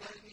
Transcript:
عَبَدًا